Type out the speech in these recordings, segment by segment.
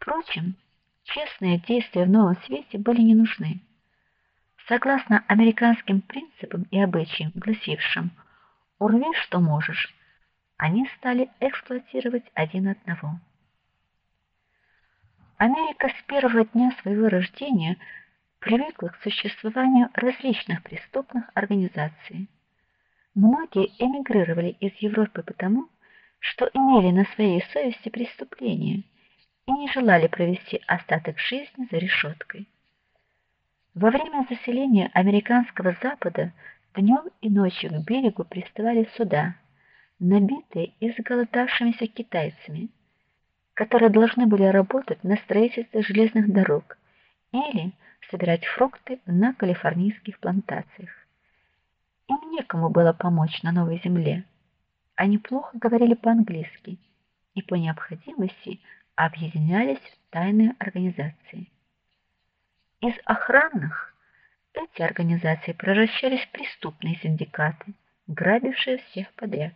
Впрочем, честные действия в новом свете были не нужны. Согласно американским принципам и обычаям, гласившим: "Урви, что можешь", они стали эксплуатировать один одного. Америка с первого дня своего рождения привыкла к существованию различных преступных организаций. Многие эмигрировали из Европы потому, что имели на своей совести преступления и не желали провести остаток жизни за решеткой. Во время заселения американского запада днем и ночью к берегу приставали суда, набитые изголодавшимися китайцами, которые должны были работать на строительстве железных дорог или собирать фрукты на калифорнийских плантациях. Им некому было помочь на новой земле. Они плохо говорили по-английски и по необходимости объединялись в тайные организации. Из охранных эти организации превращались в преступные синдикаты, грабившие всех подряд.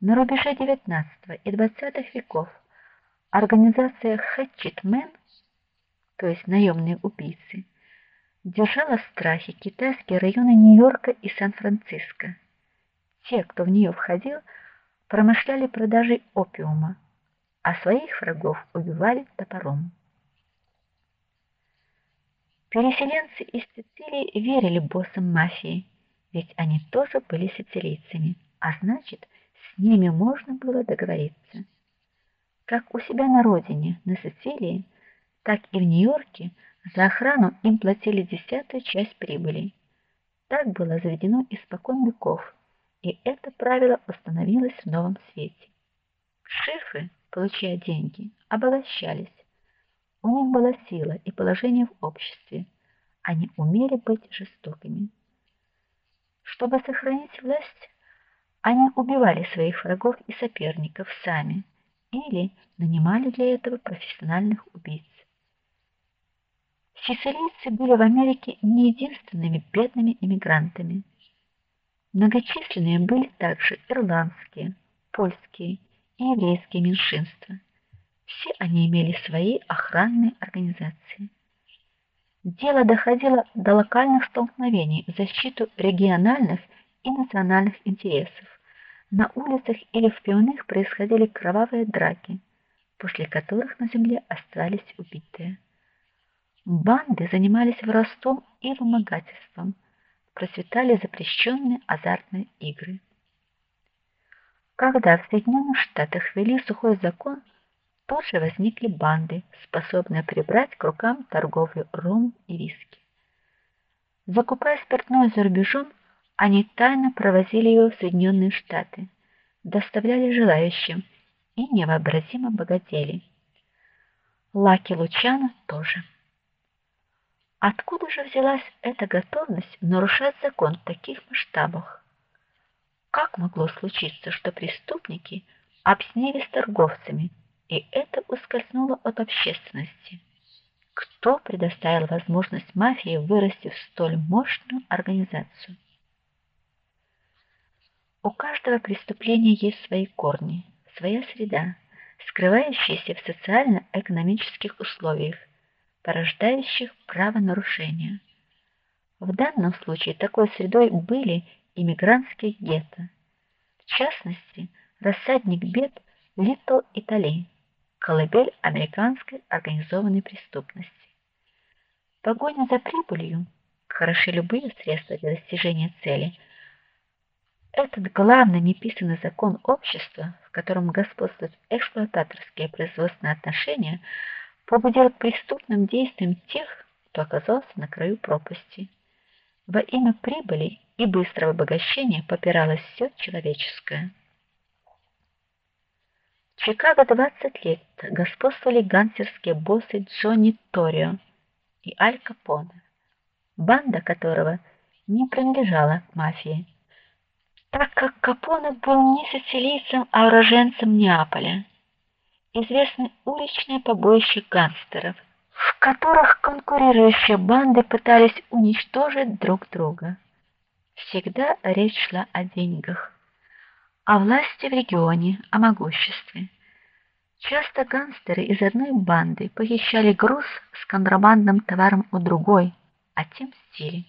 На рубеже XIX и XX веков организация Hatchetmen, то есть наемные убийцы, держала в страхе китайские районы Нью-Йорка и Сан-Франциско. Те, кто в нее входил, промышляли продажей опиума, а своих врагов убивали топором. Переселенцы из Сицилии верили боссам мафии, ведь они тоже были сицилийцами, а значит, с ними можно было договориться. Как у себя на родине, на Сицилии, так и в Нью-Йорке за охрану им платили десятую часть прибыли. Так было заведено испокон веков, и это правило установилось в новом свете. Шефы, получая деньги, обогащались. У них была сила и положение в обществе. Они умели быть жестокими. Чтобы сохранить власть, они убивали своих врагов и соперников сами или нанимали для этого профессиональных убийц. Сицилийцы были в Америке не единственными бедными иммигрантами. Многочисленные были также ирландские, польские и еврейские меньшинства. Все они имели свои охранные организации. Дело доходило до локальных столкновений в защиту региональных и национальных интересов. На улицах или в пивных происходили кровавые драки, после которых на земле остались убитые. Банды занимались воровством и вымогательством. Процветали запрещенные азартные игры. Когда в Соединенных Штатах ввели сухой закон, тут же возникли банды, способные прибрать к рукам торговлю ром и виски. Закупая спиртное за рубежом, они тайно провозили его в Соединенные Штаты, доставляли желающим и невообразимо богатели. Лаки Лучано тоже. Откуда же взялась эта готовность нарушать закон в таких масштабах? Как могло случиться, что преступники обснились торговцами, и это ускользнуло от общественности? Кто предоставил возможность мафии вырасти в столь мощную организацию? У каждого преступления есть свои корни, своя среда, скрывающаяся в социально-экономических условиях порождающих правонарушения. В данном случае такой средой были иммигрантские гетто. В частности, рассадник бед Литл Итали, колыбель американской организованной преступности. Погоня за прибылью, хороши любые средства для достижения цели. Этот главный неписанный закон общества, в котором господствуют эксплуататорские производственные отношения, побудил к преступным действиям тех, кто оказался на краю пропасти. Во имя прибыли и быстрого обогащения попиралось все человеческое. В Чикаго 20 лет господствовали гангстерские боссы Джонни Торио и Аль Капоне, банда которого не принадлежала к мафии, так как Капоне был не сицилийцем, а уроженцем Неаполя известны уличные побоища гангстеров, в которых конкурирующие банды пытались уничтожить друг друга. Всегда речь шла о деньгах, о власти в регионе, о могуществе. Часто гангстеры из одной банды похищали груз с контрабандным товаром у другой, а тем мстили.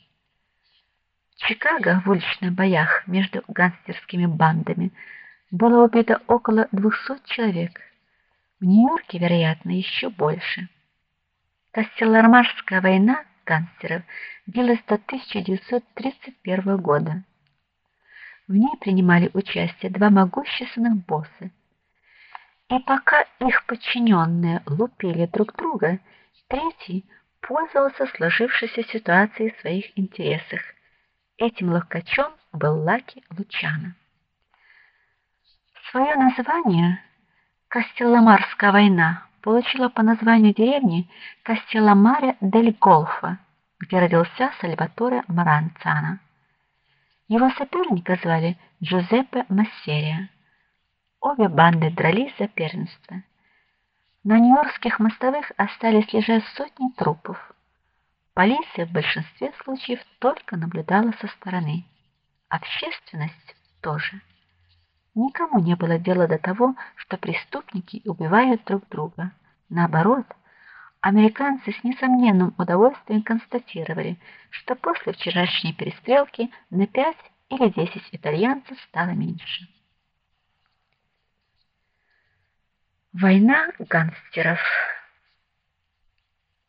В Чикаго в уличных боях между гангстерскими бандами было убито около 200 человек. В Нью-Йорке, вероятно, еще больше. Костеллармарская война гангстеров длилась до 1931 года. В ней принимали участие два могущественных босса и пока их подчиненные лупили друг друга, третий пользовался сложившейся ситуацией в своих интересах. Этим ловкачом был Лаки Лучано. Свое название Кастелламарская война получила по названию деревни Кастелламаре дель Голфа, где родился Сальваторе Маранцано. Его соперника звали Джузеппе Массерия. Обе банды дрались за первенство. На нью-йоркских мостовых остались лежать сотни трупов. Полиция в большинстве случаев только наблюдала со стороны. Общественность тоже. Никому не было дела до того, что преступники убивают друг друга. Наоборот, американцы с несомненным удовольствием констатировали, что после вчерашней перестрелки на пять или десять итальянцев стало меньше. Война гангстеров.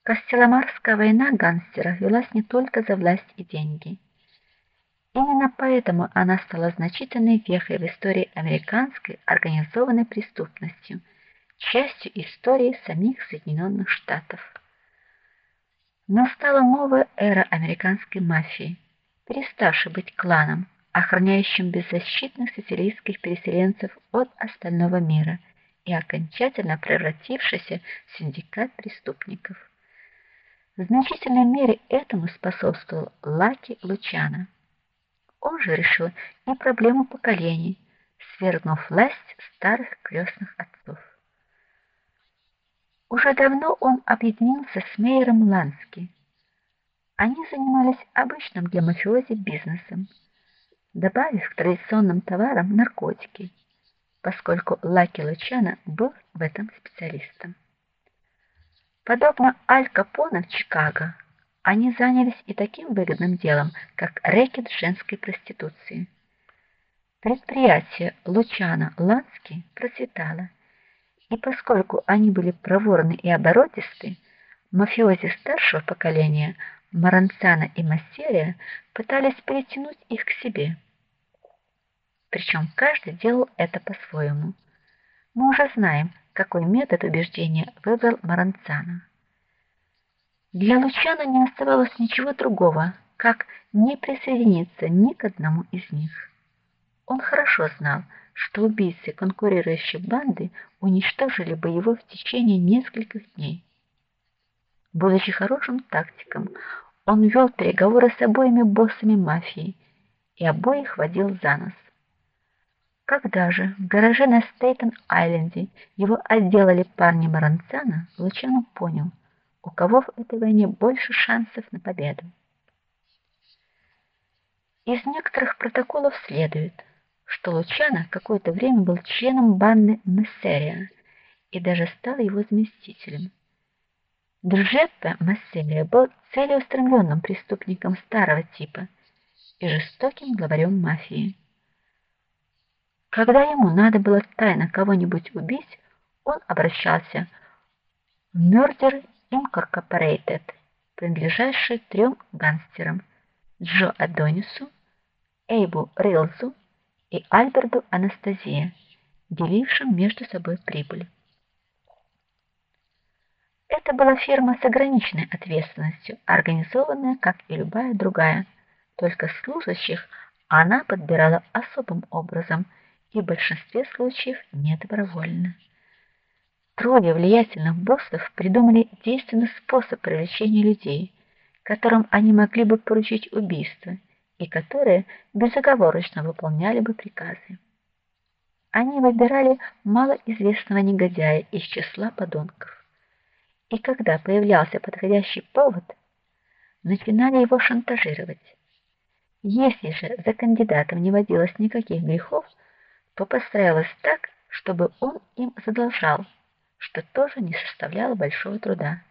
Костеломарская война гангстеров велась не только за власть и деньги. Именно поэтому она стала значительной вехой в истории американской организованной преступности, частью истории самих Соединенных Штатов. Настала новая эра американской мафии, переставшей быть кланом, охраняющим беззащитных сицилийских переселенцев от остального мира – и окончательно превратившийся в синдикат преступников. В значительной мере этому способствовал Лаки Лучано. Он же решил и проблему поколений, свергнув власть старых крестных отцов. Уже давно он объединился с Мейером Лански. Они занимались обычным для мафиози бизнесом, добавив к традиционным товарам наркотики поскольку Лаки Лучано был в этом специалистом. Подобно Аль Капоне в Чикаго, они занялись и таким выгодным делом, как рэкет женской проституции. Предприятие Лучано Лански процветало, и поскольку они были проворны и оборотисты, мафиози старшего поколения Маранцана и Массерия пытались перетянуть их к себе причем каждый делал это по-своему. Мы уже знаем, какой метод убеждения выбрал Маранцано. Для Лучана не оставалось ничего другого, как не присоединиться ни к одному из них. Он хорошо знал, что убийцы конкурирующей банды уничтожили бы его в течение нескольких дней. Будучи хорошим тактиком, он вел переговоры с обоими боссами мафии и обоих водил за нос. Когда же в гараже на Стейтен-Айленде его отделали парни Маранцана, Лучано понял, у кого в этой войне больше шансов на победу. Из некоторых протоколов следует, что Лучано какое-то время был членом банды Мессерия и даже стал его заместителем. Джузеппе Мессерия был целеустремленным преступником старого типа и жестоким главарем мафии. Когда ему надо было тайно кого-нибудь убить, он обращался в Murder Incorporated, принадлежащий трем гангстерам: Джо Адонису, Эйбу Рилзу и Альберту Анастасия, делившим между собой прибыль. Это была фирма с ограниченной ответственностью, организованная, как и любая другая, только служащих она подбирала особым образом – и в большинстве случаев не добровольно. Трое влиятельных боссов придумали действенный способ привлечения людей, которым они могли бы поручить убийство и которые безоговорочно выполняли бы приказы. Они выбирали малоизвестного негодяя из числа подонков. И когда появлялся подходящий повод, начинали его шантажировать. Если же за кандидатом не водилось никаких грехов, то постаралась так, чтобы он им задолжал, что тоже не составляло большого труда.